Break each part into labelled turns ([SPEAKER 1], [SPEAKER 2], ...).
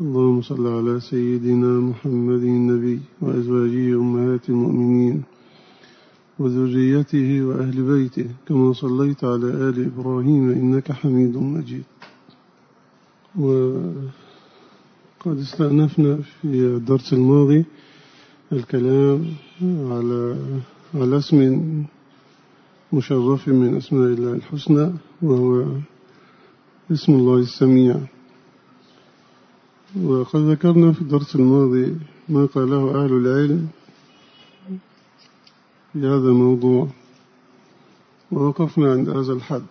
[SPEAKER 1] اللهم صل على سيدنا محمد النبي وأزواجه أمهات المؤمنين وذريته وأهل بيته كما صليت على آل إبراهيم إنك حميد مجيد. وقد استأنفنا في الدرس الماضي الكلام على على اسم مشرف من أسماء الله الحسنى وهو اسم الله السميع. وقد ذكرنا في الدرس الماضي ما قاله أهل العلم في هذا الموضوع ووقفنا عند هذا الحد.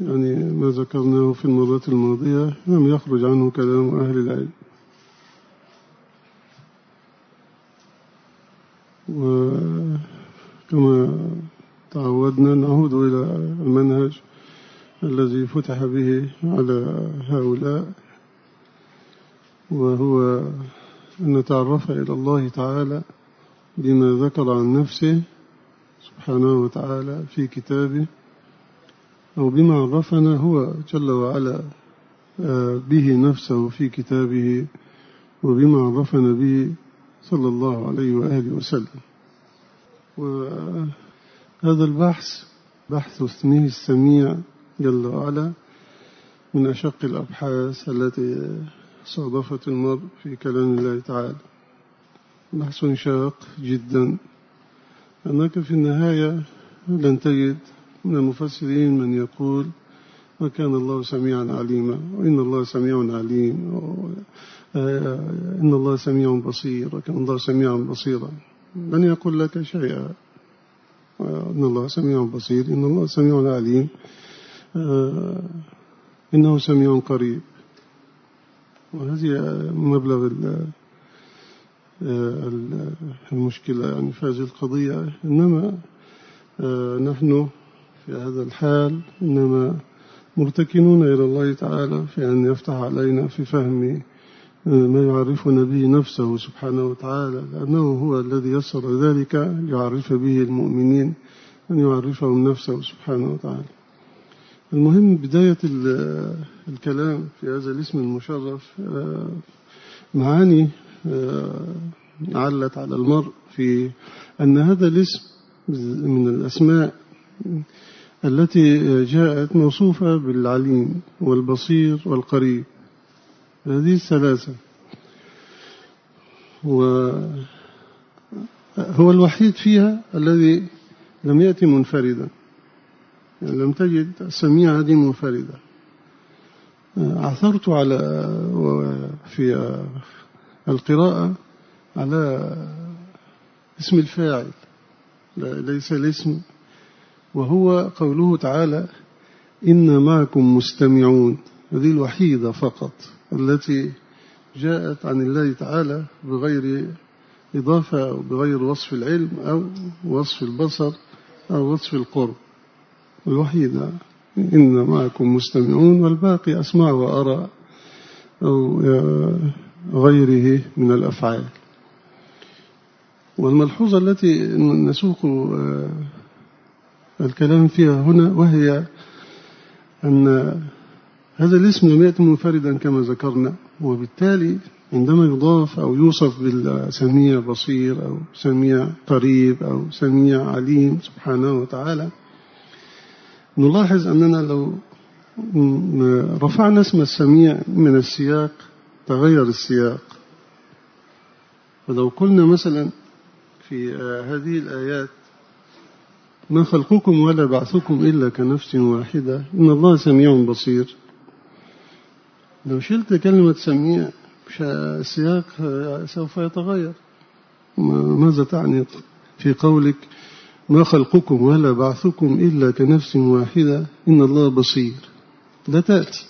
[SPEAKER 1] يعني ما ذكرناه في المرات الماضية لم يخرج عنه كلام أهل العلم. وكما تعودنا نعود إلى المنهج الذي فتح به على هؤلاء وهو أن نتعرف إلى الله تعالى بما ذكر عن نفسه سبحانه وتعالى في كتابه أو بما عرفنا هو جل وعلا به نفسه في كتابه وبما عرفنا به صلى الله عليه وآله وسلم. وهذا البحث بحث اسمه السميع جل وعلا من أشق الأبحاث التي صادفت المرء في كلام الله تعالى. بحث شاق جدا. أنك في النهاية لن تجد من المفسرين من يقول وكان الله سميعا عليما؟ وإن الله سميع عليم. إن الله سميع بصير. وكان الله سميعا بصيرا. لن يقول لك شيئا؟ إن الله سميع بصير. إن الله سميع عليم. إنه سميع قريب. وهذه مبلغ المشكلة يعني في هذه القضية. إنما نحن في هذا الحال إنما مرتكنون إلى الله تعالى في أن يفتح علينا في فهم ما يعرفنا به نفسه سبحانه وتعالى لأنه هو الذي يسر ذلك ليعرف به المؤمنين أن يعرفهم نفسه سبحانه وتعالى. المهم بداية الكلام في هذا الاسم المشرف معاني علت على المرء في أن هذا الاسم من الأسماء التي جاءت موصوفة بالعليم والبصير والقريب. هذه الثلاثة. وهو الوحيد فيها الذي لم يأتي منفردا. يعني لم تجد السميع هذه منفردة. عثرت على في القراءة على اسم الفاعل ليس الاسم وهو قوله تعالى إن معكم مستمعون. هذه الوحيدة فقط التي جاءت عن الله تعالى بغير إضافة أو بغير وصف العلم أو وصف البصر أو وصف القرب. الوحيدة. إن معكم مستمعون والباقي أسمع وأرى أو غيره من الأفعال. والملحوظة التي نسوق الكلام فيها هنا وهي أن هذا الاسم لم يأتي منفردا كما ذكرنا وبالتالي عندما يضاف أو يوصف بالسميع بصير أو سميع قريب أو سميع عليم سبحانه وتعالى نلاحظ أننا لو رفعنا اسم السميع من السياق تغير السياق. فلو قلنا مثلا في هذه الآيات ما خلقكم ولا بعثكم إلا كنفس واحدة إن الله سميع بصير. لو شلت كلمة سميع السياق سوف يتغير. ماذا تعني في قولك؟ ما خلقكم ولا بعثكم إلا كنفس واحدة إن الله بصير. لا تأتي.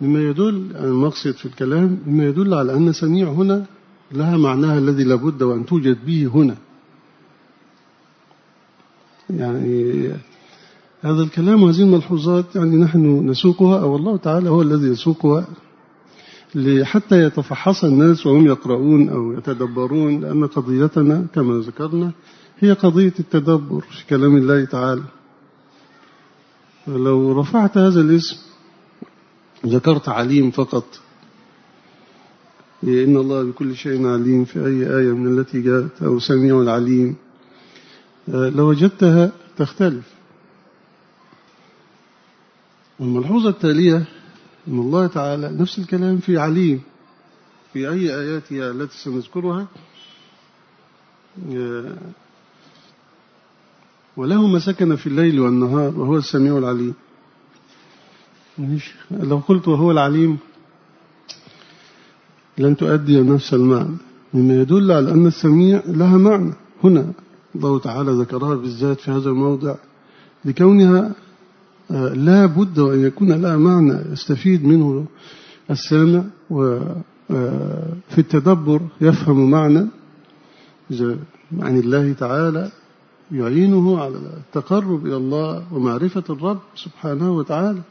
[SPEAKER 1] مما يدل المقصد في الكلام مما يدل على أن سميع هنا لها معناها الذي لابد وأن توجد به هنا. يعني هذا الكلام وهذه الملحوظات يعني نحن نسوقها أو الله تعالى هو الذي يسوقها. حتى يتفحص الناس وهم يقرؤون أو يتدبرون لأن قضيتنا كما ذكرنا هي قضية التدبر في كلام الله تعالى. لو رفعت هذا الاسم ذكرت عليم فقط إن الله بكل شيء عليم في أي آية من التي جاءت أو سميع العليم. لوجدتها تختلف. والملحوظة التالية أن الله تعالى نفس الكلام في عليم في أي آياتها التي سنذكرها؟ وله ما سكن في الليل والنهار وهو السميع العليم. لو قلت وهو العليم لن تؤدي نفس المعنى. مما يدل على أن السميع لها معنى. هنا الله تعالى ذكرها بالذات في هذا الموضع لكونها لا بد وأن يكون لها معنى يستفيد منه السامع وفي التدبر يفهم معنى. عن الله تعالى يعينه على التقرب إلى الله ومعرفة الرب سبحانه وتعالى.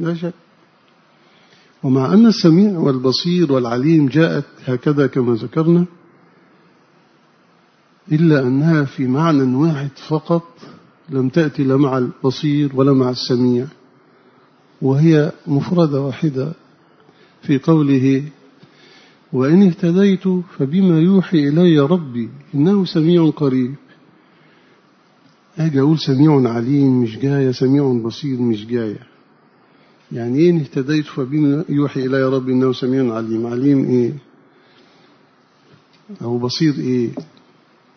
[SPEAKER 1] لا شك. ومع أن السميع والبصير والعليم جاءت هكذا كما ذكرنا إلا أنها في معنى واحد فقط لم تأتي لا مع البصير ولا مع السميع. وهي مفردة واحدة في قوله وإن اهتديت فبما يوحي إلي ربي إنه سميع قريب. أجي أقول سميع عليم مش جاية. سميع بصير مش جاية. يعني إيه اهتديت فبما يوحي إلي ربي إنه سميع عليم. عليم إيه؟ أو بصير إيه؟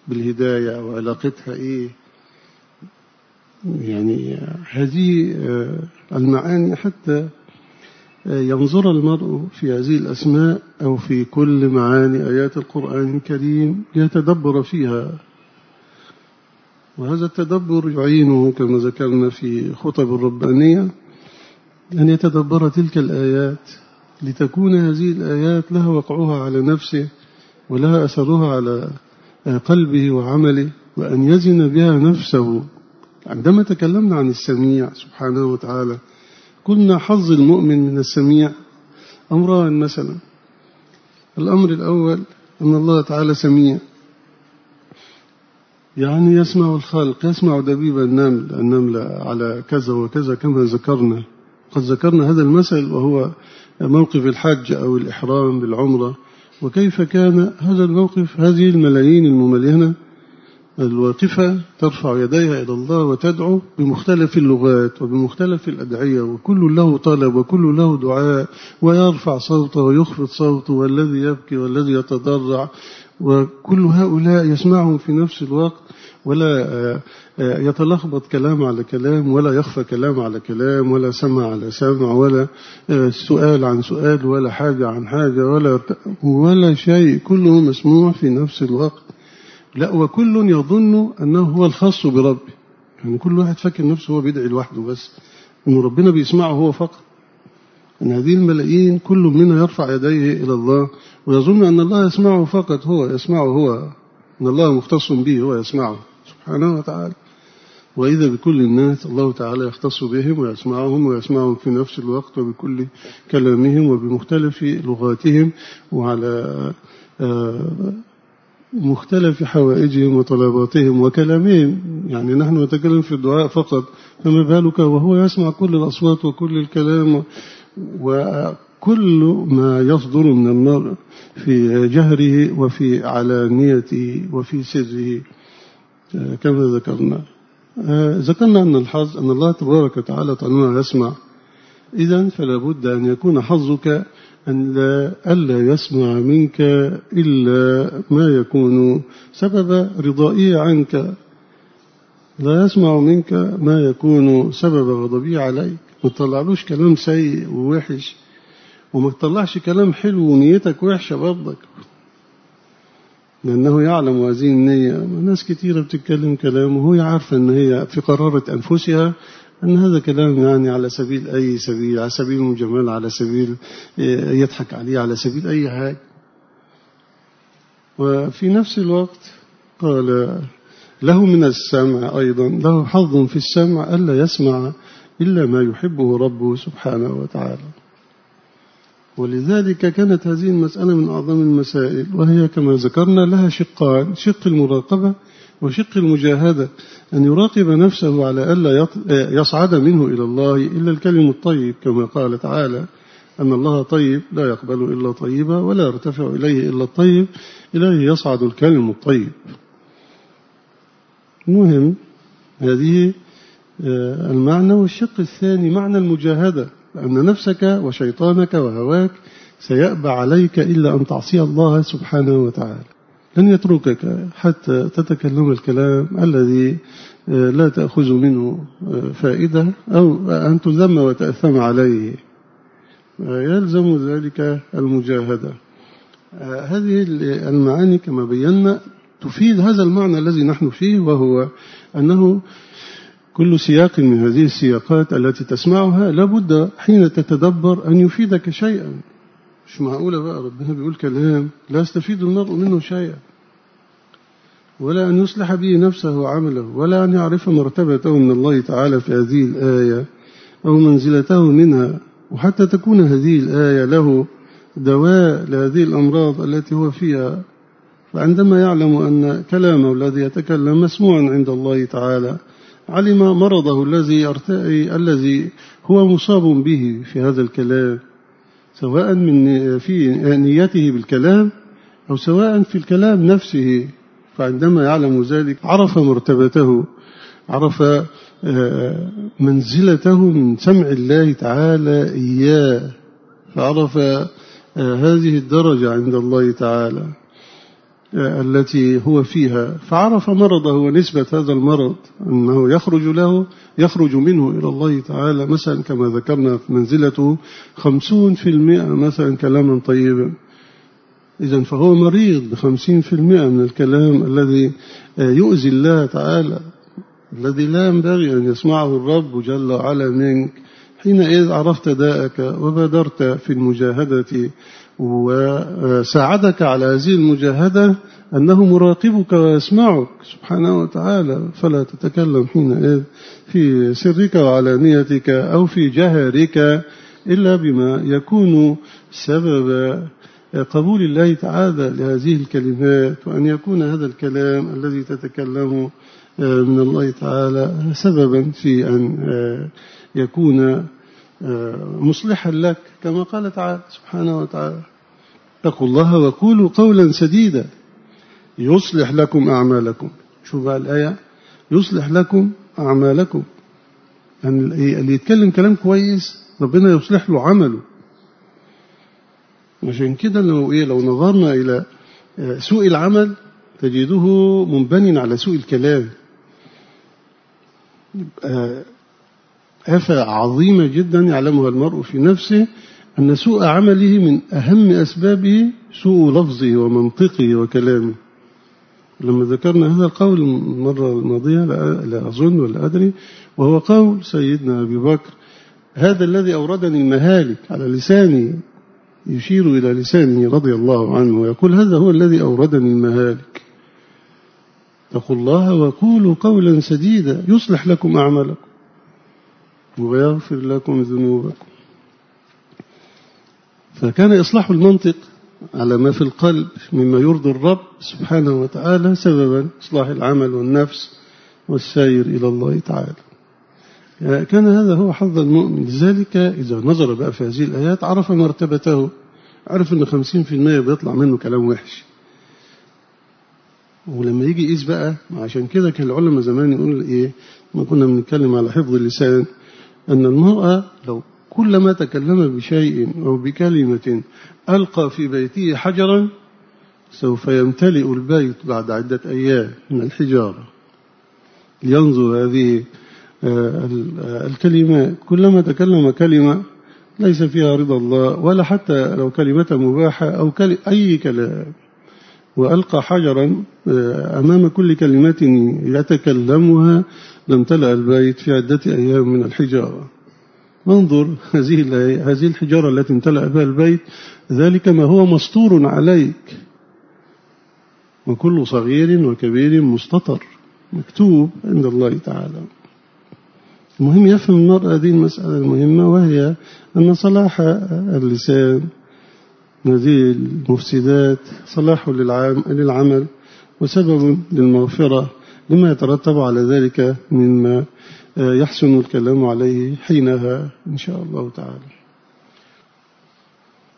[SPEAKER 1] بالهداية أو علاقتها إيه؟ يعني هذه المعاني حتى ينظر المرء في هذه الأسماء أو في كل معاني آيات القرآن الكريم ليتدبر فيها. وهذا التدبر يعينه كما ذكرنا في خطب الربانية أن يتدبر تلك الآيات لتكون هذه الآيات لها وقعها على نفسه ولها أثرها على قلبه وعمله وأن يزن بها نفسه. عندما تكلمنا عن السميع سبحانه وتعالى قلنا حظ المؤمن من السميع أمران مثلا. الأمر الأول أن الله تعالى سميع. يعني يسمع الخلق يسمع دبيب النمل النمل على كذا وكذا كما ذكرنا. قد ذكرنا هذا المثل وهو موقف الحج أو الإحرام بالعمرة. وكيف كان هذا الموقف؟ هذه الملايين المملينة الواقفة ترفع يديها إلى الله وتدعو بمختلف اللغات وبمختلف الأدعية وكل له طلب وكل له دعاء ويرفع صوته ويخفض صوته والذي يبكي والذي يتضرع وكل هؤلاء يسمعهم في نفس الوقت ولا يتلخبط كلام على كلام ولا يخفى كلام على كلام ولا سمع على سمع ولا سؤال عن سؤال ولا حاجة عن حاجة ولا ولا شيء كله مسموع في نفس الوقت. لا وكل يظن أنه هو الخاص بربه. يعني كل واحد فاكر نفسه هو بيدعي لوحده بس إن ربنا بيسمعه هو فقط. أن هذه الملايين كل منها يرفع يديه إلى الله ويظن أن الله يسمعه فقط هو يسمعه هو. أن الله مختص به هو يسمعه سبحانه وتعالى. وإذا بكل الناس الله تعالى يختص بهم ويسمعهم ويسمعهم في نفس الوقت وبكل كلامهم وبمختلف لغاتهم وعلى مختلف حوائجهم وطلباتهم وكلامهم. يعني نحن نتكلم في الدعاء فقط فما بالك؟ وهو يسمع كل الأصوات وكل الكلام وكل ما يصدر من المرء في جهره وفي علانيته وفي سره. كما ذكرنا. ذكرنا أن الحظ أن الله تبارك وتعالى طالما يسمع. إذا فلا بد أن يكون حظك أن لا ألا يسمع منك إلا ما يكون سبب رضائه عنك. لا يسمع منك ما يكون سبب غضبه عليك. ما تطلعلوش كلام سيء ووحش وما تطلعش كلام حلو ونيتك وحشة برضك. لأنه يعلم هذه النية. ناس كثيرة بتتكلم كلام وهو عارفة أن هي في قرارة أنفسها أن هذا كلام يعني على سبيل أي سبيل على سبيل المجمل على سبيل يضحك عليه على سبيل أي حاجة. وفي نفس الوقت قال له من السمع أيضا له حظ في السمع ألا يسمع إلا ما يحبه ربه سبحانه وتعالى. ولذلك كانت هذه المسألة من أعظم المسائل وهي كما ذكرنا لها شقان شق المراقبة وشق المجاهدة أن يراقب نفسه على ألا يصعد منه إلى الله إلا الكلم الطيب كما قال تعالى أن الله طيب لا يقبل إلا طيبا ولا يرتفع إليه إلا الطيب إليه يصعد الكلم الطيب. المهم هذه آه، المعنى والشق الثاني معنى المجاهدة. أن نفسك وشيطانك وهواك سيأبى عليك إلا أن تعصي الله سبحانه وتعالى. لن يتركك حتى تتكلم الكلام الذي آه، لا تأخذ منه آه، فائدة أو أن تذم وتأثم عليه. يلزم ذلك المجاهدة. هذه المعاني كما بينا تفيد هذا المعنى الذي نحن فيه وهو أنه كل سياق من هذه السياقات التي تسمعها لابد حين تتدبر أن يفيدك شيئا. مش معقولة بقى؟ ربنا بيقول كلام لا يستفيد المرء منه شيئا. ولا أن يصلح به نفسه وعمله ولا أن يعرف مرتبته من الله تعالى في هذه الآية أو منزلته منها. وحتى تكون هذه الآية له دواء لهذه الأمراض التي هو فيها فعندما يعلم أن كلامه الذي يتكلم مسموع عند الله تعالى علم مرضه الذي الذي هو مصاب به في هذا الكلام سواء من في نيته بالكلام أو سواء في الكلام نفسه فعندما يعلم ذلك عرف مرتبته عرف آه، منزلته من سمع الله تعالى إياه فعرف آه، هذه الدرجة عند الله تعالى. التي هو فيها فعرف مرضه ونسبة هذا المرض أنه يخرج له يخرج منه إلى الله تعالى مثلا كما ذكرنا في منزلته خمسون في المئة مثلا كلاما طيبا. إذا فهو مريض بخمسين في المئة من الكلام الذي يؤذي الله تعالى الذي لا ينبغي أن يسمعه الرب جل وعلا منك. حينئذ عرفت داءك وبادرت في المجاهدة وساعدك على هذه المجاهدة أنه مراقبك ويسمعك سبحانه وتعالى. فلا تتكلم حينئذ في سرك وعلانيتك أو في جهرك إلا بما يكون سبب. قبول الله تعالى لهذه الكلمات وأن يكون هذا الكلام الذي تتكلمه من الله تعالى سببا في أن يكون مصلحا لك كما قال تعالى سبحانه وتعالى اتقوا الله وقولوا قولا سديدا. يصلح لكم أعمالكم. شوف بقى الآية. يصلح لكم أعمالكم. يعني اللي يتكلم كلام كويس ربنا يصلح له عمله. عشان كده لو إيه لو نظرنا إلى سوء العمل تجده منبني على سوء الكلام. آفة عظيمة جدا يعلمها المرء في نفسه أن سوء عمله من أهم أسبابه سوء لفظه ومنطقه وكلامه. لما ذكرنا هذا القول المرة الماضية لا أظن ولا أدري وهو قول سيدنا أبي بكر هذا الذي أوردني المهالك على لساني يشير إلى لسانه رضي الله عنه ويقول هذا هو الذي أوردني المهالك. اتقوا الله وقولوا قولا سديدا يصلح لكم أعمالكم. ويغفر لكم ذنوبكم. فكان إصلاح المنطق على ما في القلب مما يرضي الرب سبحانه وتعالى سببا إصلاح العمل والنفس والسير إلى الله تعالى. كان هذا هو حظ المؤمن. لذلك إذا نظر بقى في هذه الآيات عرف مرتبته. عرف أن خمسين في المية بيطلع منه كلام وحش. ولما يجي يقيس بقى عشان كده كان العلماء زمان يقول إيه؟ ما كنا بنتكلم على حفظ اللسان. أن المرأة لو كلما تكلم بشيء أو بكلمة ألقى في بيته حجرا سوف يمتلئ البيت بعد عدة أيام من الحجارة. لينظر هذه الكلمات كلما تكلم كلمة ليس فيها رضا الله ولا حتى لو كلمة مباحة أو أي كلام. وألقى حجرا أمام كل كلمة يتكلمها. لم تلأ البيت في عدة أيام من الحجارة. انظر هذه هذه الحجارة التي امتلأ بها البيت. ذلك ما هو مسطور عليك. وكل صغير وكبير مستطر. مكتوب عند الله تعالى. المهم يفهم المرء هذه المسألة المهمة وهي أن صلاح اللسان هذه المفسدات صلاح للعمل وسبب للمغفرة لما يترتب على ذلك مما يحسن الكلام عليه حينها إن شاء الله تعالى.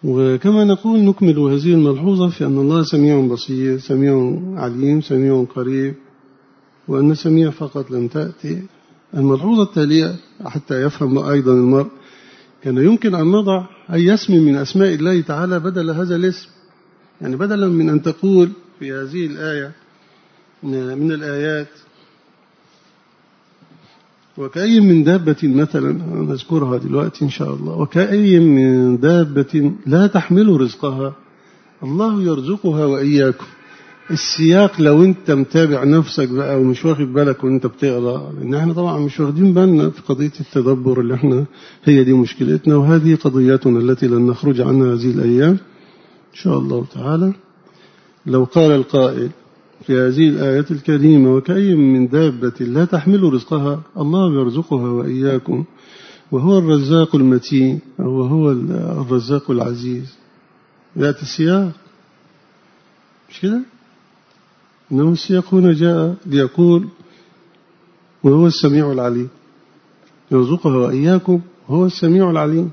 [SPEAKER 1] وكما نقول نكمل هذه الملحوظة في أن الله سميع بصير سميع عليم سميع قريب وأن سميع فقط لم تأتي. الملحوظة التالية حتى يفهم أيضا المرء كان يمكن أن نضع أي اسم من أسماء الله تعالى بدل هذا الاسم. يعني بدلا من أن تقول في هذه الآية من الآيات وكأي من دابة مثلا نذكرها دلوقتي إن شاء الله وكأي من دابة لا تحمل رزقها الله يرزقها وإياكم. السياق لو انت متابع نفسك بقى ومش واخد بالك وانت بتقرأ لأن إحنا طبعا مش واخدين بالنا في قضية التدبر اللي إحنا هي دي مشكلتنا وهذه قضيتنا التي لن نخرج عنها هذه الأيام. إن شاء الله تعالى. لو قال القائل في هذه الآية الكريمة وكأي من دابة لا تحمل رزقها الله يرزقها وإياكم وهو الرزاق المتين وهو الرزاق العزيز. يأتي السياق. مش كده؟ إنما السياق هنا جاء ليقول وهو السميع العليم. يرزقها وإياكم وهو السميع العليم.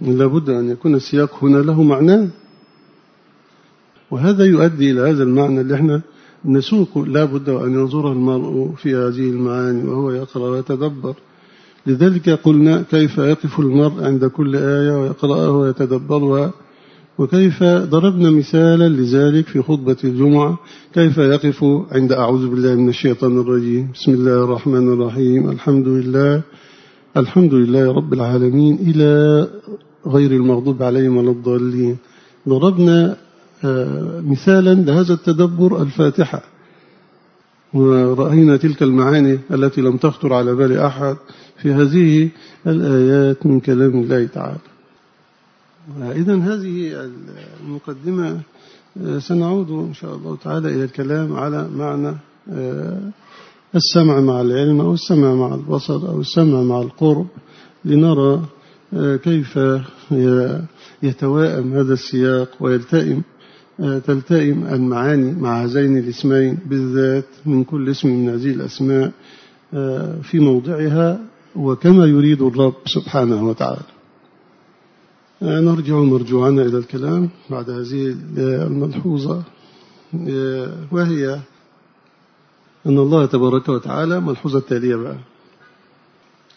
[SPEAKER 1] لابد أن يكون السياق هنا له معناه وهذا يؤدي إلى هذا المعنى اللي إحنا نسوق. لا بد أن ينظر المرء في هذه المعاني وهو يقرأ ويتدبر. لذلك قلنا كيف يقف المرء عند كل آية ويقرأها ويتدبرها. وكيف ضربنا مثالا لذلك في خطبة الجمعة؟ كيف يقف عند أعوذ بالله من الشيطان الرجيم؟ بسم الله الرحمن الرحيم. الحمد لله. الحمد لله رب العالمين إلى غير المغضوب عليهم ولا الضالين. ضربنا مثالا لهذا التدبر الفاتحة. ورأينا تلك المعاني التي لم تخطر على بال أحد في هذه الآيات من كلام الله تعالى. إذا هذه المقدمة سنعود إن شاء الله تعالى إلى الكلام على معنى السمع مع العلم أو السمع مع البصر أو السمع مع القرب لنرى كيف يتوائم هذا السياق ويلتئم تلتئم المعاني مع هذين الاسمين بالذات من كل اسم من هذه الأسماء في موضعها وكما يريد الرب سبحانه وتعالى. نرجع مرجوعنا إلى الكلام بعد هذه الملحوظة وهي أن الله تبارك وتعالى ملحوظة التالية بقى.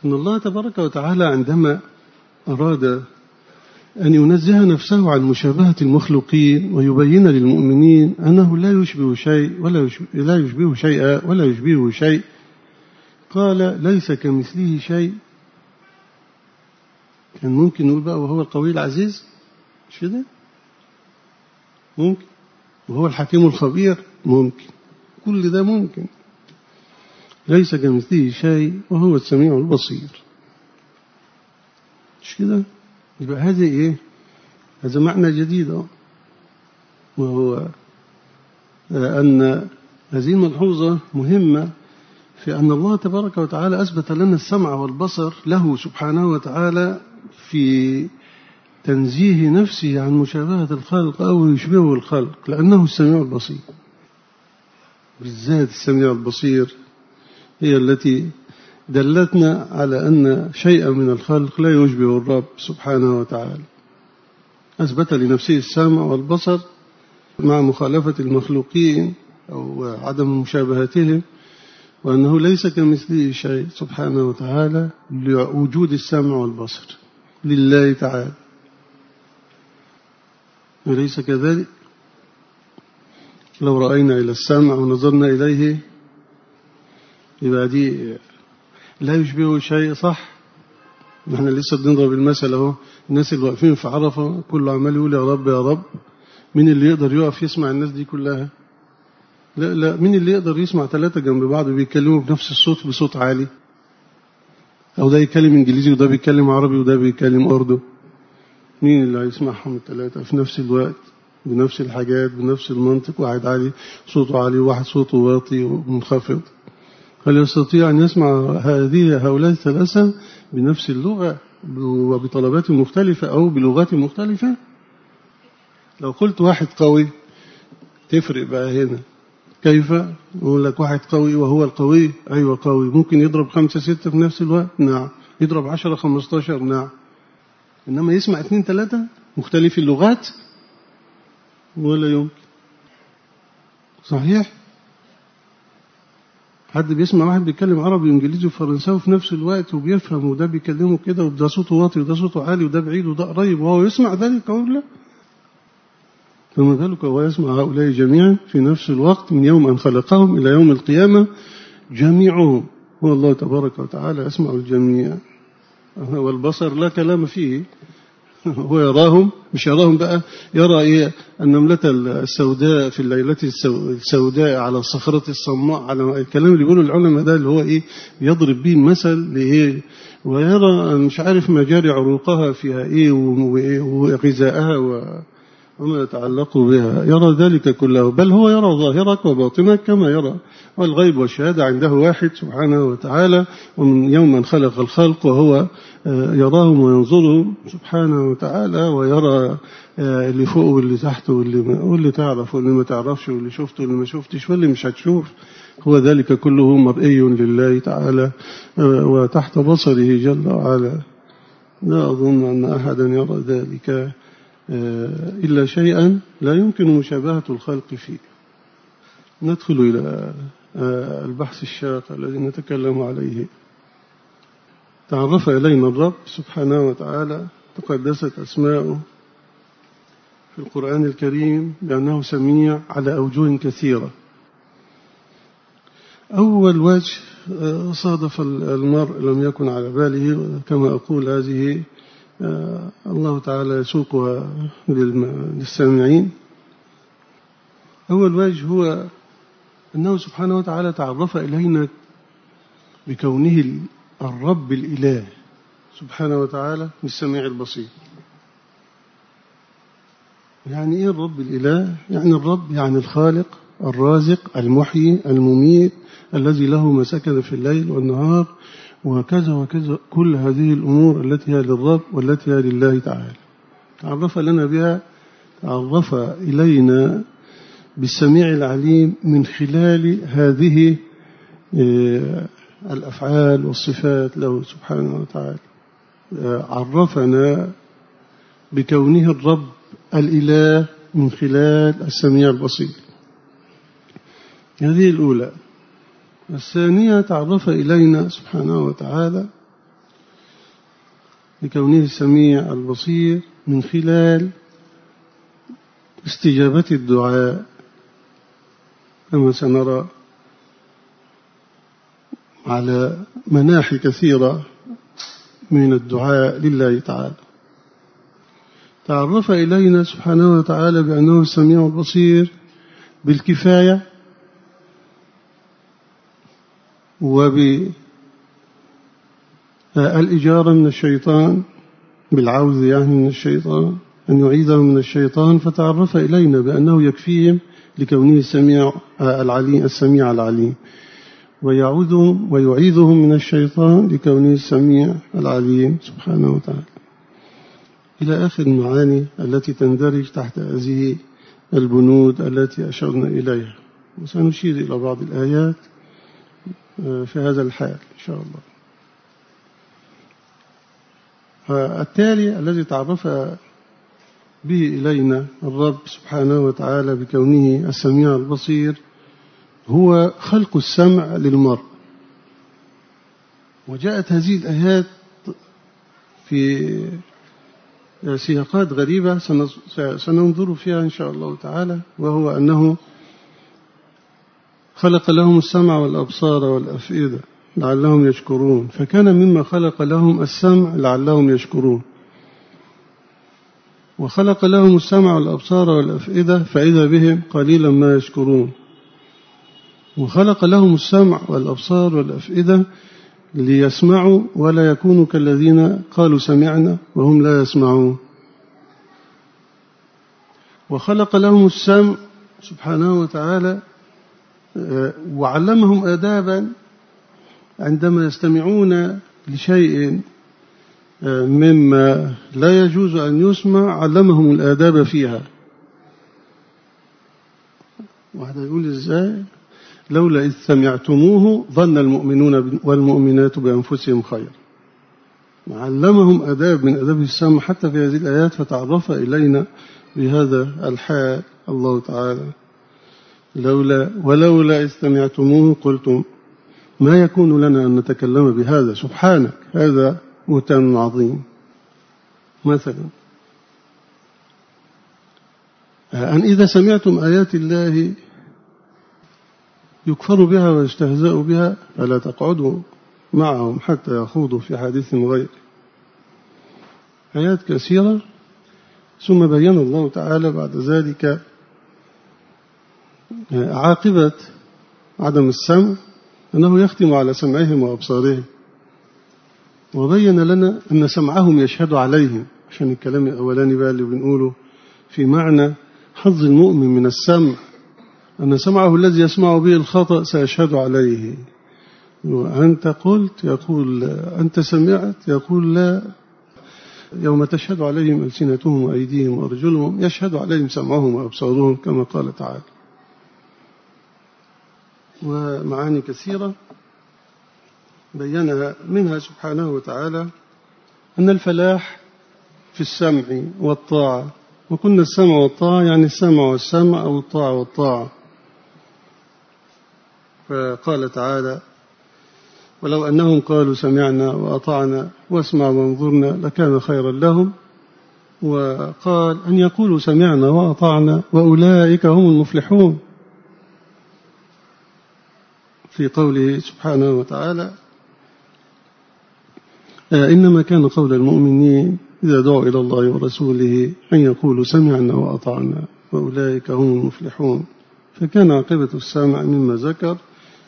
[SPEAKER 1] أن الله تبارك وتعالى عندما أراد أن ينزه نفسه عن مشابهة المخلوقين ويبين للمؤمنين أنه لا يشبه شيء ولا لا يشبه شيئا ولا يشبهه شيء قال ليس كمثله شيء ممكن نقول بقى وهو القوي العزيز؟ مش كده؟ ممكن. وهو الحكيم الخبير؟ ممكن. كل ده ممكن. ليس كمثله شيء وهو السميع البصير. مش كده؟ يبقى هذه إيه؟ هذا معنى جديد. وهو أن هذه الملحوظة مهمة في أن الله تبارك وتعالى أثبت لنا السمع والبصر له سبحانه وتعالى في تنزيه نفسه عن مشابهة الخلق أو يشبهه الخلق لأنه السميع البصير. بالذات السميع البصير هي التي دلتنا على أن شيئا من الخلق لا يشبه الرب سبحانه وتعالى. أثبت لنفسه السمع والبصر مع مخالفة المخلوقين أو عدم مشابهتهم وأنه ليس كمثله شيء سبحانه وتعالى لوجود السمع والبصر. لله تعالى. أليس كذلك؟ لو رأينا إلى السمع ونظرنا إليه يبقى دي لا يشبهه شيء صح؟ نحن لسه بنضرب المثل أهو. الناس اللي واقفين في عرفة كله عمال يقول يا رب يا رب. مين اللي يقدر يقف يسمع الناس دي كلها؟ لا لا مين اللي يقدر يسمع ثلاثة جنب بعض بيتكلموا بنفس الصوت بصوت عالي؟ أو ده يتكلم إنجليزي وده بيتكلم عربي وده بيتكلم أردو. مين اللي هيسمعهم الثلاثة في نفس الوقت بنفس الحاجات بنفس المنطق واحد عالي صوته عالي وواحد صوته واطي ومنخفض. هل يستطيع أن يسمع هذه هؤلاء الثلاثة بنفس اللغة وبطلبات مختلفة أو بلغات مختلفة؟ لو قلت واحد قوي تفرق بقى هنا. كيف؟ يقول لك واحد قوي وهو القوي. أيوة قوي. ممكن يضرب خمسة ستة في نفس الوقت؟ نعم. يضرب عشرة خمستاشر؟ نعم. إنما يسمع اثنين ثلاثة؟ مختلف اللغات؟ ولا يمكن. صحيح؟ حد بيسمع واحد بيتكلم عربي وإنجليزي وفرنساوي في نفس الوقت وبيفهم وده بيكلمه كده وده صوته واطي وده صوته عالي وده بعيد وده قريب وهو يسمع ذلك؟ أو لا. فما بالك هو يسمع هؤلاء جميعا في نفس الوقت من يوم أن خلقهم إلى يوم القيامة جميعهم. هو الله تبارك وتعالى يسمع الجميع. والبصر لا كلام فيه. هو يراهم. مش يراهم بقى. يرى إيه؟ النملة السوداء في الليلة السوداء على الصخرة الصماء. على الكلام اللي بيقوله العلماء ده اللي هو إيه؟ يضرب به المثل لإيه؟ ويرى مش عارف مجاري عروقها فيها إيه وغذاءها وما يتعلق بها. يرى ذلك كله بل هو يرى ظاهرك وباطنك كما يرى. والغيب والشهادة عنده واحد سبحانه وتعالى ومن يوم من خلق الخلق وهو يراهم وينظرهم سبحانه وتعالى ويرى اللي فوق واللي تحت واللي, واللي تعرف واللي ما تعرفش واللي شفته واللي ما شفتش واللي مش هتشوف. هو ذلك كله مرئي لله تعالى وتحت بصره جل وعلا. لا أظن أن أحدا يرى ذلك. إلا شيئا لا يمكن مشابهة الخلق فيه. ندخل إلى البحث الشاق الذي نتكلم عليه. تعرف إلينا الرب سبحانه وتعالى تقدست أسماؤه في القرآن الكريم بأنه سميع على أوجه كثيرة. أول وجه صادف المرء لم يكن على باله كما أقول هذه الله تعالى يسوقها للسامعين أول وجه هو أنه سبحانه وتعالى تعرف إلينا بكونه الرب الإله سبحانه وتعالى السميع البصير يعني إيه الرب الإله؟ يعني الرب يعني الخالق الرازق المحيي المميت الذي له ما سكن في الليل والنهار وكذا وكذا كل هذه الأمور التي هي للرب والتي هي لله تعالى. تعرف لنا بها تعرف إلينا بالسميع العليم من خلال هذه الأفعال والصفات. له سبحانه وتعالى. عرفنا بكونه الرب الإله من خلال السميع البصير. هذه الأولى. الثانية تعرف إلينا سبحانه وتعالى بكونه السميع البصير من خلال استجابة الدعاء. كما سنرى على مناحي كثيرة من الدعاء لله تعالى. تعرف إلينا سبحانه وتعالى بأنه السميع البصير بالكفاية وبالإجارة من الشيطان بالعوذ يعني من الشيطان أن يعيذهم من الشيطان فتعرف إلينا بأنه يكفيهم لكونه السميع العليم السميع العليم. ويعوذهم ويعيذهم من الشيطان لكونه السميع العليم سبحانه وتعالى. إلى آخر المعاني التي تندرج تحت هذه البنود التي أشرنا إليها. وسنشير إلى بعض الآيات. آه، في هذا الحال إن شاء الله. التالي الذي تعرف به إلينا الرب سبحانه وتعالى بكونه السميع البصير هو خلق السمع للمرء. وجاءت هذه الآيات في سياقات غريبة سننظر فيها إن شاء الله تعالى وهو أنه خلق لهم السمع والأبصار والأفئدة لعلهم يشكرون. فكان مما خلق لهم السمع لعلهم يشكرون. وخلق لهم السمع والأبصار والأفئدة فإذا بهم قليلا ما يشكرون. وخلق لهم السمع والأبصار والأفئدة ليسمعوا ولا يكونوا كالذين قالوا سمعنا وهم لا يسمعون. وخلق لهم السمع سبحانه وتعالى وعلمهم آدابا عندما يستمعون لشيء آه، مما لا يجوز أن يسمع علمهم الآداب فيها. واحد يقول إزاي؟ لولا إذ سمعتموه ظن المؤمنون والمؤمنات بأنفسهم خير. علمهم أداب من أداب السمع حتى في هذه الآيات فتعرف إلينا بهذا الحال. الله تعالى. لولا ولولا إذ سمعتموه قلتم ما يكون لنا أن نتكلم بهذا سبحانك هذا بهتان عظيم. مثلا أن إذا سمعتم آيات الله يكفر بها ويستهزأ بها فلا تقعدوا معهم حتى يخوضوا في حديث غير. آيات كثيرة ثم بين الله تعالى بعد ذلك عاقبة عدم السمع أنه يختم على سمعهم وأبصارهم. وبين لنا أن سمعهم يشهد عليهم عشان الكلام الأولاني بقى اللي بنقوله في معنى حظ المؤمن من السمع. أن سمعه الذي يسمع به الخطأ سيشهد عليه. وأنت قلت يقول أنت سمعت يقول لا. يوم تشهد عليهم ألسنتهم وأيديهم وأرجلهم يشهد عليهم سمعهم وأبصارهم كما قال تعالى. ومعاني كثيرة بينها منها سبحانه وتعالى أن الفلاح في السمع والطاعة. وقلنا السمع والطاعة يعني السمع والسمع أو الطاعة والطاعة. فقال تعالى ولو أنهم قالوا سمعنا وأطعنا واسمع وانظرنا لكان خيرا لهم. وقال أن يقولوا سمعنا وأطعنا وأولئك هم المفلحون. في قوله سبحانه وتعالى إنما كان قول المؤمنين إذا دعوا إلى الله ورسوله أن يقولوا سمعنا وأطعنا وأولئك هم المفلحون. فكان عاقبة السامع مما ذكر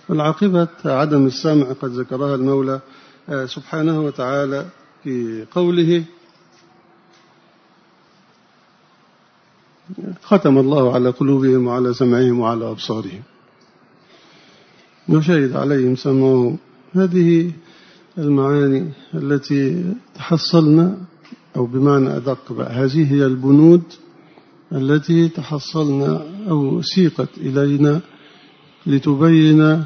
[SPEAKER 1] والعاقبة عدم السمع قد ذكرها المولى آه، سبحانه وتعالى في قوله ختم الله على قلوبهم وعلى سمعهم وعلى أبصارهم. وشهد عليهم سمعهم هذه المعاني التي تحصلنا أو بمعنى أدق بقى. هذه هي البنود التي تحصلنا أو سيقت إلينا لتبين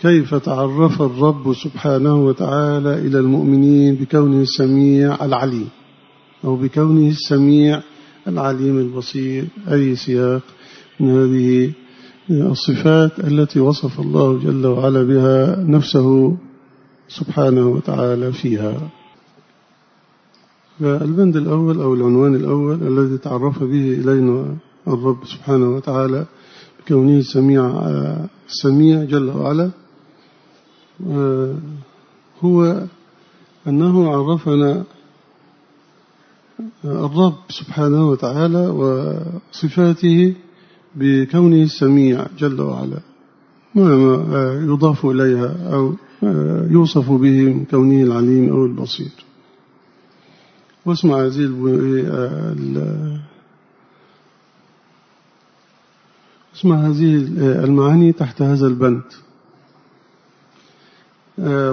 [SPEAKER 1] كيف تعرف الرب سبحانه وتعالى إلى المؤمنين بكونه السميع العليم أو بكونه السميع العليم البصير. أي سياق من هذه الصفات التي وصف الله جل وعلا بها نفسه سبحانه وتعالى فيها. فالبند الأول أو العنوان الأول الذي تعرف به إلينا الرب سبحانه وتعالى بكونه السميع السميع جل وعلا هو أنه عرفنا الرب سبحانه وتعالى وصفاته بكونه السميع جل وعلا. ما يضاف إليها أو يوصف به من كونه العليم أو البصير واسمع هذه اسمع هذه المعاني تحت هذا البند.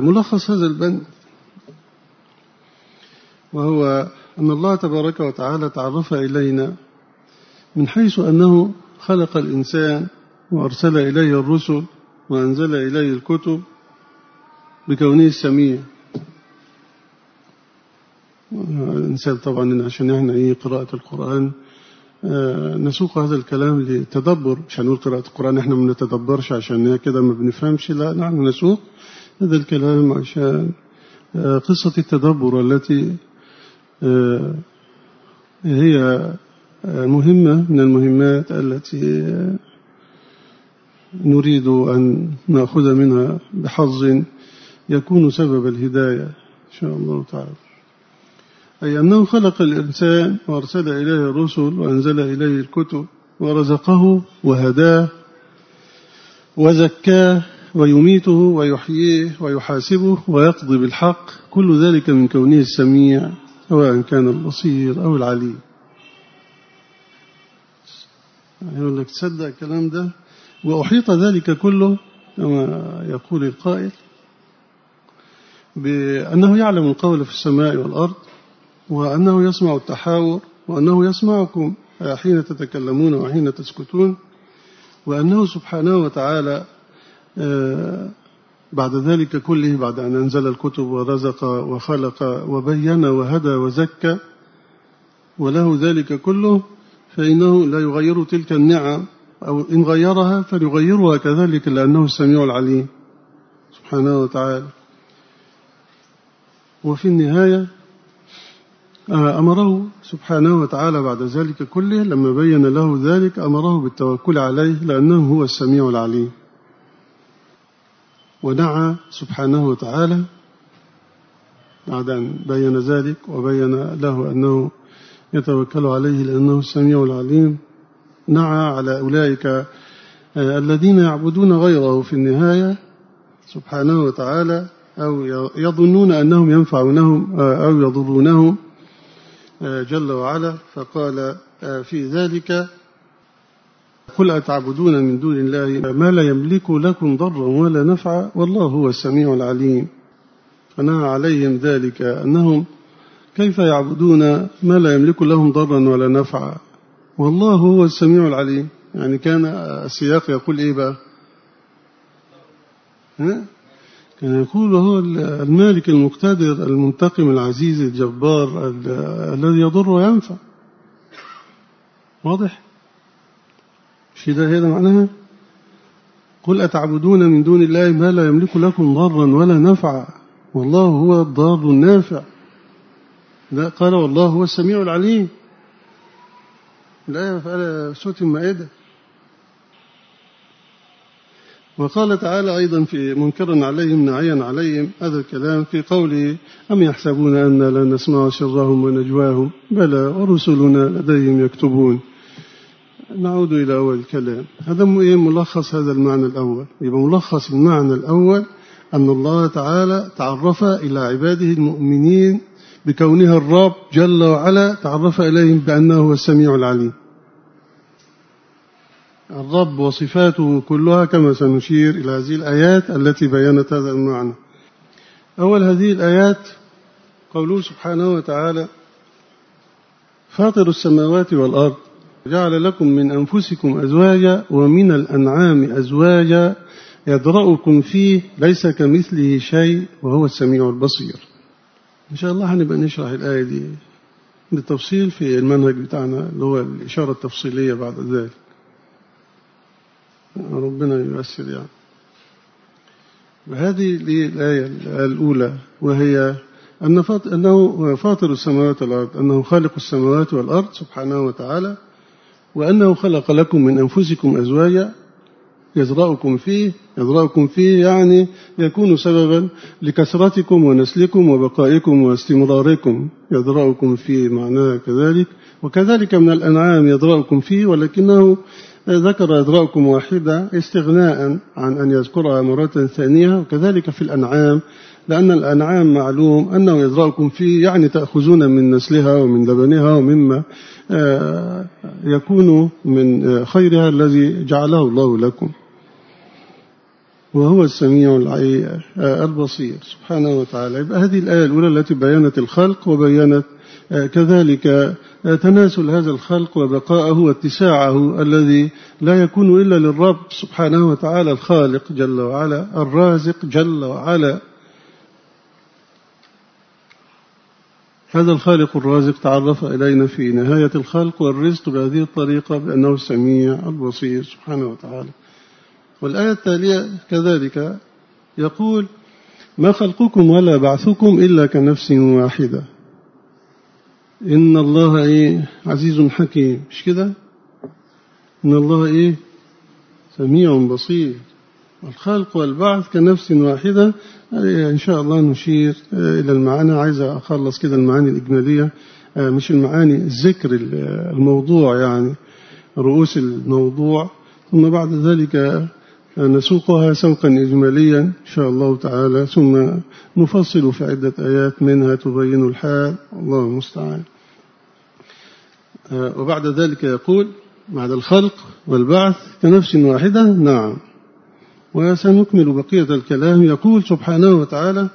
[SPEAKER 1] ملخص هذا البند وهو أن الله تبارك وتعالى تعرف إلينا من حيث أنه خلق الإنسان وأرسل إليه الرسل وأنزل إليه الكتب بكونه السميع الإنسان طبعا عشان إحنا إيه قراءة القرآن. آه نسوق هذا الكلام لتدبر مش هنقول قراءة القرآن إحنا ما نتدبرش عشان كده ما بنفهمش لا نحن نسوق هذا الكلام عشان آه قصة التدبر التي آه هي مهمة من المهمات التي نريد أن نأخذ منها بحظ يكون سبب الهداية إن شاء الله تعالى. أي أنه خلق الإنسان وأرسل إليه الرسل وأنزل إليه الكتب ورزقه وهداه وزكاه ويميته ويحييه ويحاسبه ويقضي بالحق كل ذلك من كونه السميع سواء كان البصير أو العليم. يقول لك تصدق الكلام ده؟ وأحيط ذلك كله كما يقول القائل بأنه يعلم القول في السماء والأرض وأنه يسمع التحاور وأنه يسمعكم حين تتكلمون وحين تسكتون وأنه سبحانه وتعالى بعد ذلك كله بعد أن أنزل الكتب ورزق وخلق وبين وهدى وزكى وله ذلك كله فإنه لا يغير تلك النعم أو إن غيرها فليغيرها كذلك لأنه السميع العليم سبحانه وتعالى. وفي النهاية أمره سبحانه وتعالى بعد ذلك كله لما بين له ذلك أمره بالتوكل عليه لأنه هو السميع العليم. ونعى سبحانه وتعالى بعد أن بين ذلك وبين له أنه يتوكل عليه لأنه السميع العليم. نعى على أولئك الذين يعبدون غيره في النهاية سبحانه وتعالى أو يظنون أنهم ينفعونهم أو يضرونهم جل وعلا. فقال في ذلك قل أتعبدون من دون الله ما لا يملك لكم ضرا ولا نفعا والله هو السميع العليم. فنهى عليهم ذلك أنهم كيف يعبدون ما لا يملك لهم ضرا ولا نفعا؟ والله هو السميع العليم. يعني كان السياق يقول إيه بقى؟ ها؟ كان يقول هو المالك المقتدر المنتقم العزيز الجبار الذي يضر وينفع. واضح؟ مش ده هذا معناها؟ قل أتعبدون من دون الله ما لا يملك لكم ضرا ولا نفعا؟ والله هو الضار النافع. لا قال والله هو السميع العليم. لا على سورة المائدة وقال تعالى أيضا في منكرا عليهم نعيا عليهم هذا الكلام في قوله أم يحسبون أن لا نسمع سرهم ونجواهم؟ بلى ورسلنا لديهم يكتبون. نعود إلى أول الكلام. هذا ملخص هذا المعنى الأول؟ يبقى ملخص المعنى الأول أن الله تعالى تعرف إلى عباده المؤمنين بكونه الرب جل وعلا تعرف إليهم بأنه هو السميع العليم. الرب وصفاته كلها كما سنشير إلى هذه الآيات التي بينت هذا المعنى. أول هذه الآيات قوله سبحانه وتعالى فاطر السماوات والأرض جعل لكم من أنفسكم أزواجا ومن الأنعام أزواجا يدرأكم فيه ليس كمثله شيء وهو السميع البصير. إن شاء الله هنبقى نشرح الآية دي بالتفصيل في المنهج بتاعنا اللي هو الإشارة التفصيلية بعد ذلك. ربنا ييسر يعني. وهذه الآية الأولى وهي أن أنه فاطر السماوات والأرض أنه خالق السماوات والأرض سبحانه وتعالى وأنه خلق لكم من أنفسكم أزواجا يزرعكم فيه يزرعكم فيه يعني يكون سببا لكثرتكم ونسلكم وبقائكم واستمراركم. يزرعكم فيه معناه كذلك. وكذلك من الأنعام يزرعكم فيه ولكنه ذكر إدراكم واحدة استغناء عن أن يذكرها مرة ثانية. وكذلك في الأنعام لأن الأنعام معلوم أنه يزرعكم فيه يعني تأخذون من نسلها ومن لبنها ومما يكون من خيرها الذي جعله الله لكم. وهو السميع البصير. سبحانه وتعالى. هذه الآية الأولى التي بينت الخلق وبينت كذلك تناسل هذا الخلق وبقاءه واتساعه الذي لا يكون إلا للرب سبحانه وتعالى الخالق جل وعلا الرازق جل وعلا. هذا الخالق الرازق تعرف إلينا في نهاية الخلق والرزق بهذه الطريقة بأنه السميع البصير سبحانه وتعالى. والآية التالية كذلك يقول ما خلقكم ولا بعثكم إلا كنفس واحدة. إن الله إيه؟ عزيز حكيم. مش كده؟ إن الله إيه؟ سميع بصير. الخلق والبعث كنفس واحدة. إن شاء الله نشير إلى المعاني. عايز أخلص كده المعاني الإجمالية. مش المعاني الذكر الموضوع يعني رؤوس الموضوع. ثم بعد ذلك نسوقها سوقا إجماليا إن شاء الله تعالى ثم نفصل في عدة آيات منها تبين الحال. الله المستعان. وبعد ذلك يقول بعد الخلق والبعث كنفس واحدة. نعم. وسنكمل بقية الكلام. يقول سبحانه وتعالى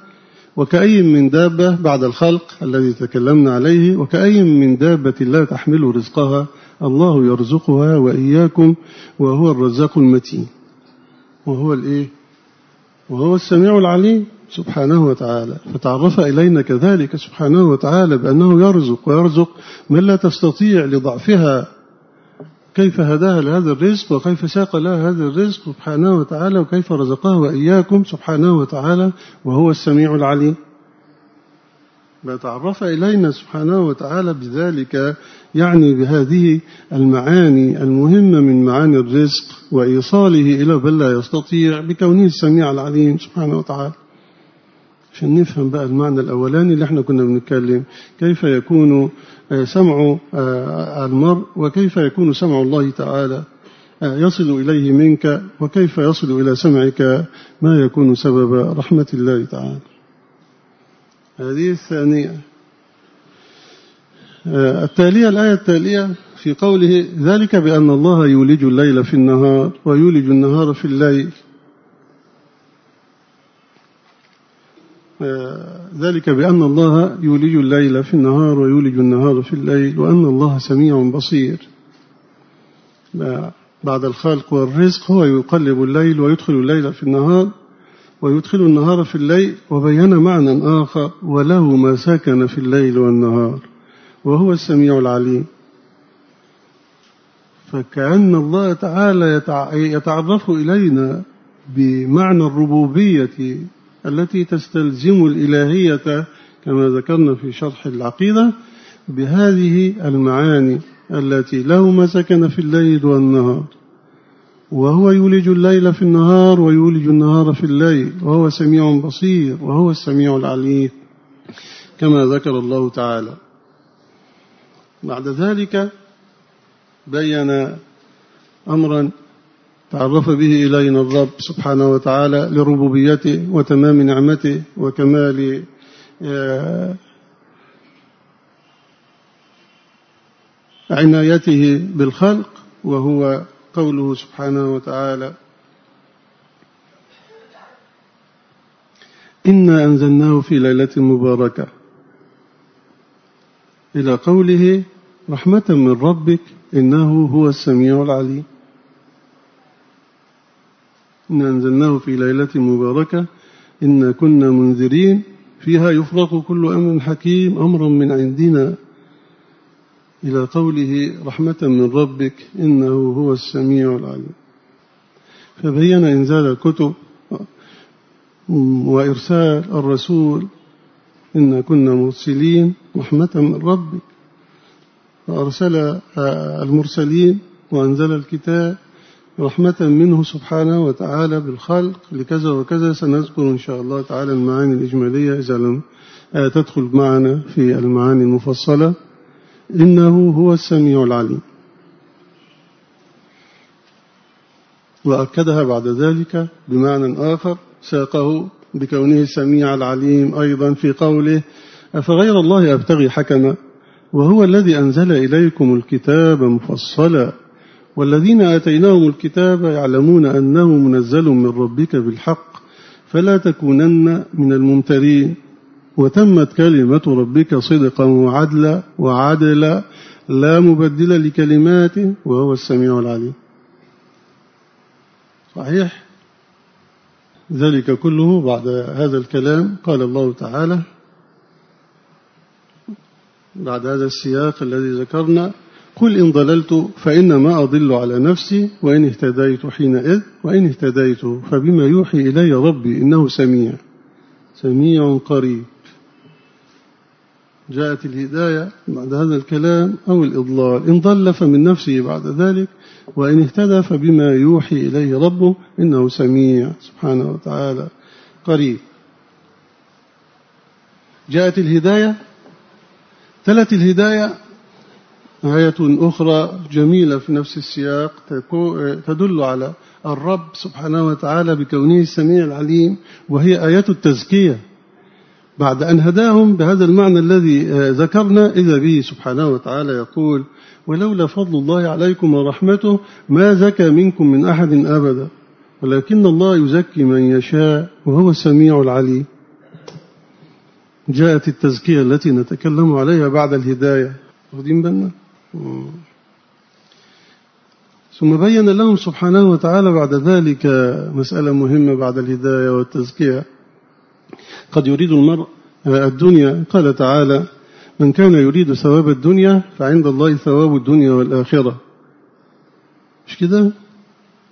[SPEAKER 1] وكأي من دابة بعد الخلق الذي تكلمنا عليه وكأي من دابة لا تحمل رزقها الله يرزقها وإياكم وهو الرزاق المتين. وهو الإيه؟ وهو السميع العليم سبحانه وتعالى. فتعرف إلينا كذلك سبحانه وتعالى بأنه يرزق ويرزق من لا تستطيع لضعفها. كيف هداها لهذا الرزق؟ وكيف ساق لها هذا الرزق؟ سبحانه وتعالى وكيف رزقها؟ وإياكم سبحانه وتعالى وهو السميع العليم. تعرف إلينا سبحانه وتعالى بذلك يعني بهذه المعاني المهمة من معاني الرزق وإيصاله إلى بل لا يستطيع بكونه السميع العليم سبحانه وتعالى. عشان نفهم بقى المعنى الأولاني اللي إحنا كنا بنتكلم كيف يكون سمع المرء وكيف يكون سمع الله تعالى يصل إليه منك وكيف يصل إلى سمعك ما يكون سبب رحمة الله تعالى. هذه الثانية. التالية الآية التالية في قوله ذلك بأن الله يولج الليل في النهار ويولج النهار في الليل. ذلك بأن الله يولج الليل في النهار ويولج النهار في الليل وأن الله سميع بصير. بعد الخلق والرزق هو يقلب الليل ويدخل الليل في النهار ويدخل النهار في الليل وبين معنى آخر وله ما سكن في الليل والنهار. وهو السميع العليم. فكأن الله تعالى يتعرف إلينا بمعنى الربوبية التي تستلزم الإلهية كما ذكرنا في شرح العقيدة بهذه المعاني التي له ما سكن في الليل والنهار. وهو يولج الليل في النهار ويولج النهار في الليل وهو سميع بصير وهو السميع العليم كما ذكر الله تعالى. بعد ذلك بين أمرا تعرف به إلينا الرب سبحانه وتعالى لربوبيته وتمام نعمته وكمال عنايته بالخلق وهو قوله سبحانه وتعالى إنا أنزلناه في ليلة مباركة إلى قوله رحمة من ربك إنه هو السميع العليم. إنا أنزلناه في ليلة مباركة. إنا كنا منذرين. فيها يفرق كل أمر حكيم أمرا من عندنا. إلى قوله رحمة من ربك إنه هو السميع العليم. فبين إنزال الكتب وإرسال الرسول إنا كنا مرسلين. رحمة من ربك فأرسل المرسلين وأنزل الكتاب رحمة منه سبحانه وتعالى بالخلق لكذا وكذا. سنذكر إن شاء الله تعالى المعاني الإجمالية إذا لم تدخل معنا في المعاني المفصلة. إنه هو السميع العليم. وأكدها بعد ذلك بمعنى آخر ساقه بكونه السميع العليم أيضا في قوله أفغير الله أبتغي حكما؟ وهو الذي أنزل إليكم الكتاب مفصلا. والذين آتيناهم الكتاب يعلمون أنه منزل من ربك بالحق فلا تكونن من الممترين. وتمت كلمة ربك صدقا وعدلا وعدلا لا مبدل لكلماته وهو السميع العليم. صحيح؟ ذلك كله بعد هذا الكلام. قال الله تعالى بعد هذا السياق الذي ذكرنا قل إن ضللت فإنما أضل على نفسي وإن اهتديت حينئذ وإن اهتديت فبما يوحي إلي ربي إنه سميع. سميع قريب. جاءت الهداية بعد هذا الكلام أو الإضلال. إن ضل فمن نفسه بعد ذلك وإن اهتدى فبما يوحي إليه ربه إنه سميع. سبحانه وتعالى. قريب. جاءت الهداية تلت الهداية آية أخرى جميلة في نفس السياق تدل على الرب سبحانه وتعالى بكونه السميع العليم وهي آية التزكية. بعد أن هداهم بهذا المعنى الذي ذكرنا إذا به سبحانه وتعالى يقول ولولا فضل الله عليكم ورحمته ما زكى منكم من أحد أبدا ولكن الله يزكي من يشاء وهو السميع العليم. جاءت التزكية التي نتكلم عليها بعد الهداية. واخدين بالنا؟ ثم بين لهم سبحانه وتعالى بعد ذلك مسألة مهمة بعد الهداية والتزكية. قد يريد المرء الدنيا. قال تعالى من كان يريد ثواب الدنيا فعند الله ثواب الدنيا والآخرة. مش كده؟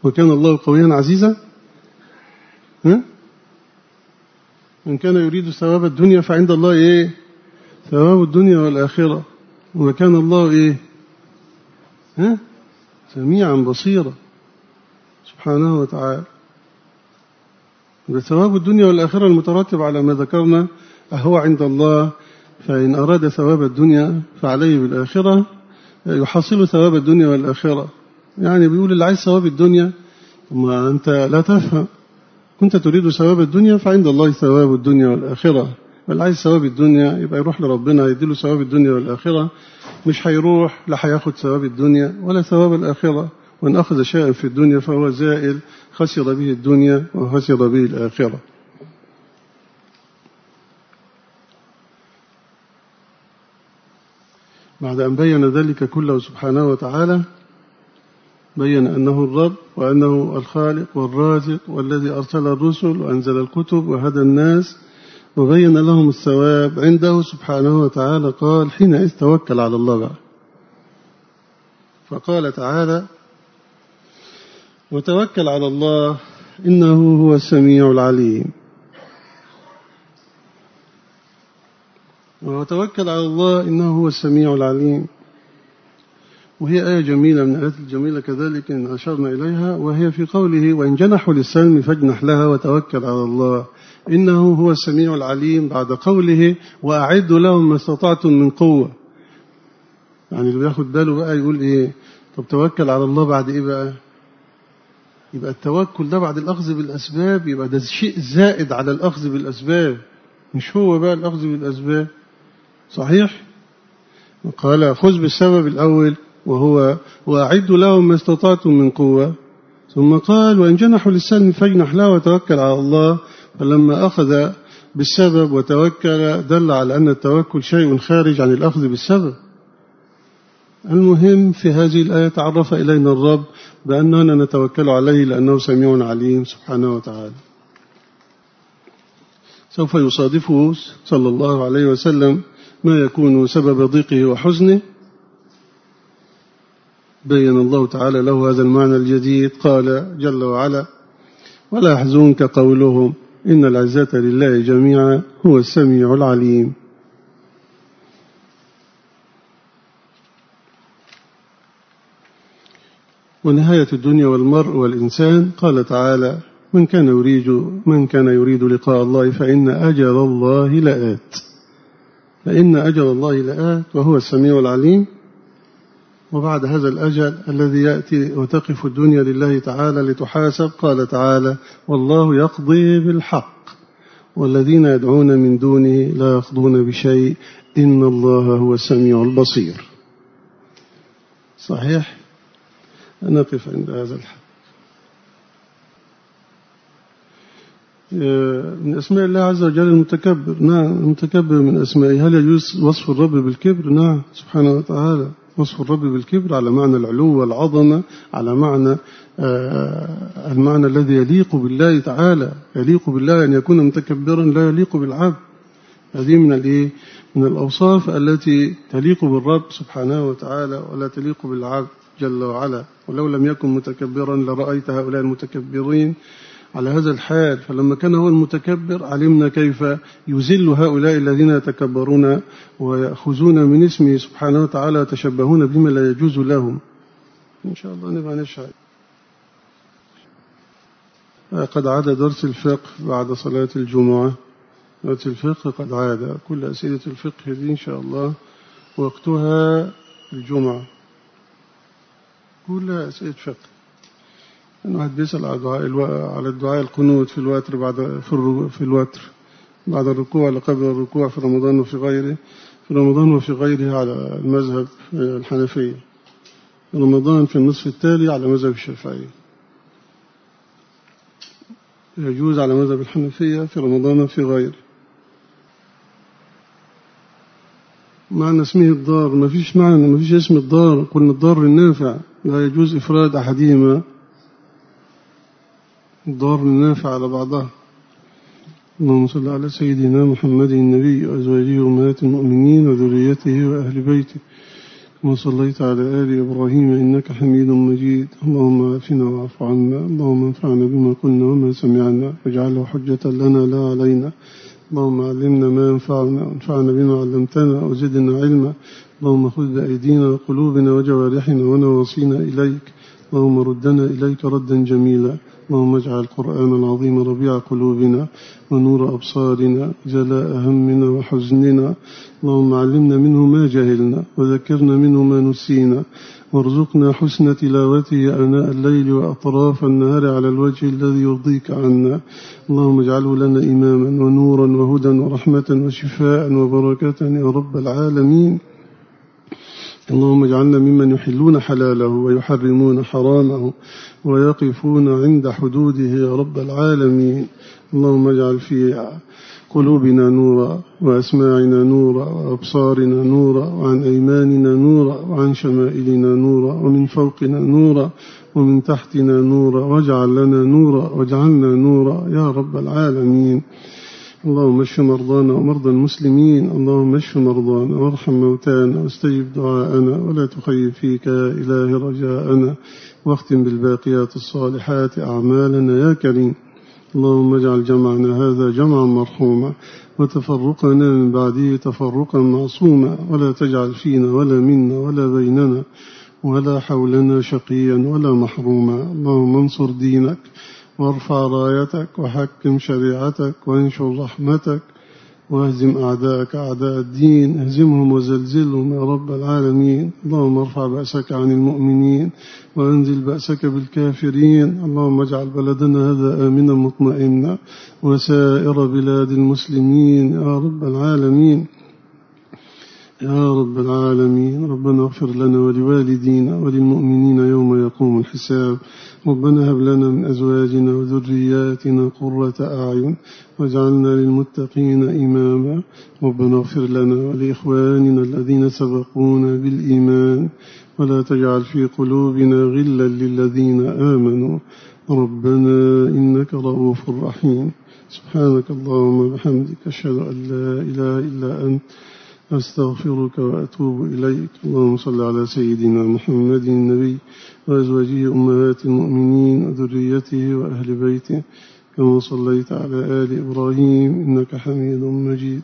[SPEAKER 1] وكان الله قويا عزيزا؟ ها؟ من كان يريد ثواب الدنيا فعند الله إيه؟ ثواب الدنيا والآخرة. وكان الله إيه؟ ها؟ سميعا بصيرا. سبحانه وتعالى. بثواب الدنيا والآخرة المترتب على ما ذكرنا. أهو عند الله. فإن أراد ثواب الدنيا فعليه بالآخرة. يحصل ثواب الدنيا والآخرة. يعني بيقول اللي عايز ثواب الدنيا. ما أنت لا تفهم. كنت تريد ثواب الدنيا فعند الله ثواب الدنيا والآخرة. واللي عايز ثواب الدنيا يبقى يروح لربنا يديله ثواب الدنيا والآخرة. مش هيروح لا هياخد ثواب الدنيا ولا ثواب الآخرة. وإن أخذ شيئا في الدنيا فهو زائل خسر به الدنيا وخسر به الآخرة. بعد أن بين ذلك كله سبحانه وتعالى بين أنه الرب وأنه الخالق والرازق والذي أرسل الرسل وأنزل الكتب وهدى الناس وبين لهم الثواب عنده سبحانه وتعالى قال حينئذ توكل على الله. بقى فقال تعالى وتوكل على الله إنه هو السميع العليم. وتوكل على الله إنه هو السميع العليم. وهي آية جميلة من الآيات الجميلة كذلك إن أشرنا إليها وهي في قوله وإن جنحوا للسلم فاجنح لها وتوكل على الله. إنه هو السميع العليم بعد قوله وأعدوا لهم ما استطعتم من قوة. يعني اللي بياخد باله بقى يقول إيه؟ طب توكل على الله بعد إيه بقى؟ يبقى التوكل ده بعد الأخذ بالأسباب يبقى ده شيء زائد على الأخذ بالأسباب. مش هو بقى الأخذ بالأسباب. صحيح؟ قال خذ بالسبب الأول وهو وأعدوا لهم ما استطعتم من قوة. ثم قال وإن جنحوا للسلم فاجنح له وتوكل على الله. فلما أخذ بالسبب وتوكل دل على أن التوكل شيء خارج عن الأخذ بالسبب. المهم في هذه الآية تعرف إلينا الرب بأننا نتوكل عليه لأنه سميع عليم سبحانه وتعالى. سوف يصادفه صلى الله عليه وسلم ما يكون سبب ضيقه وحزنه. بين الله تعالى له هذا المعنى الجديد قال جل وعلا ولا يحزنك قولهم إن العزة لله جميعا هو السميع العليم. ونهاية الدنيا والمرء والإنسان قال تعالى من كان يريد من كان يريد لقاء الله فإن أجل الله لآت. فإن أجل الله لآت وهو السميع العليم. وبعد هذا الأجل الذي يأتي وتقف الدنيا لله تعالى لتحاسب قال تعالى والله يقضي بالحق والذين يدعون من دونه لا يقضون بشيء إن الله هو السميع البصير. صحيح؟ نقف عند هذا الحد من أسماء الله عز وجل المتكبر نعم المتكبر من أسمائه. هل يجوز وصف الرب بالكبر؟ نعم سبحانه وتعالى. وصف الرب بالكبر على معنى العلو والعظمة على معنى آه، المعنى الذي يليق بالله تعالى يليق بالله أن يكون متكبرا لا يليق بالعبد. هذه من الإيه؟ من الأوصاف التي تليق بالرب سبحانه وتعالى ولا تليق بالعبد جل وعلا. ولو لم يكن متكبرا لرأيت هؤلاء المتكبرين على هذا الحال فلما كان هو المتكبر علمنا كيف يزل هؤلاء الذين يتكبرون ويأخذون من اسمه سبحانه وتعالى ويتشبهون بما لا يجوز لهم. إن شاء الله نبقى نشهد. قد عاد درس الفقه بعد صلاة الجمعة. درس الفقه قد عاد. كل أسئلة الفقه دي إن شاء الله وقتها الجمعة. كلها أسئلة فقه. الواحد بيسأل على الدعاء على الدعاء القنوت في الوتر بعد في في الوتر بعد الركوع قبل الركوع في رمضان وفي غيره. في رمضان وفي غيره على المذهب الحنفية رمضان في النصف التالي على مذهب الشافعي. يجوز على مذهب الحنفية في رمضان وفي غيره. معنى اسمه الضار ما فيش معنى ما فيش اسم الضار قلنا الضار النافع. لا يجوز إفراد أحدهما. الضار النافع على بعضها. اللهم صل على سيدنا محمد النبي وأزواجه وأمهات المؤمنين وذريته وأهل بيته. كما صليت على آل إبراهيم إنك حميد مجيد. اللهم عافنا واعف عنا. اللهم انفعنا بما قلنا وما سمعنا. واجعله حجة لنا لا علينا. اللهم علمنا ما ينفعنا. وانفعنا بما علمتنا. وزدنا علما. اللهم خذ بأيدينا وقلوبنا وجوارحنا ونواصينا إليك. اللهم ردنا إليك ردا جميلا. اللهم اجعل القرآن العظيم ربيع قلوبنا ونور أبصارنا جلاء همنا وحزننا. اللهم علمنا منه ما جهلنا وذكرنا منه ما نسينا. وارزقنا حسن تلاوته آناء الليل وأطراف النهار على الوجه الذي يرضيك عنا. اللهم اجعله لنا إماما ونورا وهدى ورحمة وشفاء وبركة يا رب العالمين. اللهم اجعلنا ممن يحلون حلاله ويحرمون حرامه ويقفون عند حدوده يا رب العالمين. اللهم اجعل في قلوبنا نورا وأسماعنا نورا وأبصارنا نورا وعن أيماننا نورا وعن شمائلنا نورا ومن فوقنا نورا ومن تحتنا نورا واجعل لنا نورا واجعلنا نورا يا رب العالمين. اللهم اشف مرضانا ومرضى المسلمين. اللهم اشف مرضانا وارحم موتانا واستجب دعاءنا ولا تخيب فيك يا إله رجاءنا. واختم بالباقيات الصالحات أعمالنا يا كريم. اللهم اجعل جمعنا هذا جمعا مرحوما وتفرقنا من بعده تفرقا معصوما. ولا تجعل فينا ولا منا ولا بيننا ولا حولنا شقيا ولا محروما. اللهم انصر دينك وارفع رايتك وحكم شريعتك وانشر رحمتك واهزم أعداءك أعداء الدين اهزمهم وزلزلهم يا رب العالمين. اللهم ارفع بأسك عن المؤمنين وأنزل بأسك بالكافرين. اللهم اجعل بلدنا هذا آمنا مطمئنا وسائر بلاد المسلمين يا رب العالمين. يا رب العالمين ربنا اغفر لنا ولوالدينا وللمؤمنين يوم يقوم الحساب. ربنا هب لنا من أزواجنا وذرياتنا قرة أعين واجعلنا للمتقين إماما. ربنا اغفر لنا ولإخواننا الذين سبقونا بالإيمان. ولا تجعل في قلوبنا غلا للذين آمنوا. ربنا إنك رؤوف رحيم. سبحانك اللهم وبحمدك أشهد أن لا إله إلا أنت. أستغفرك وأتوب إليك. اللهم صل على سيدنا محمد النبي وأزواجه أمهات المؤمنين وذريته وأهل بيته كما صليت على آل إبراهيم إنك حميد مجيد.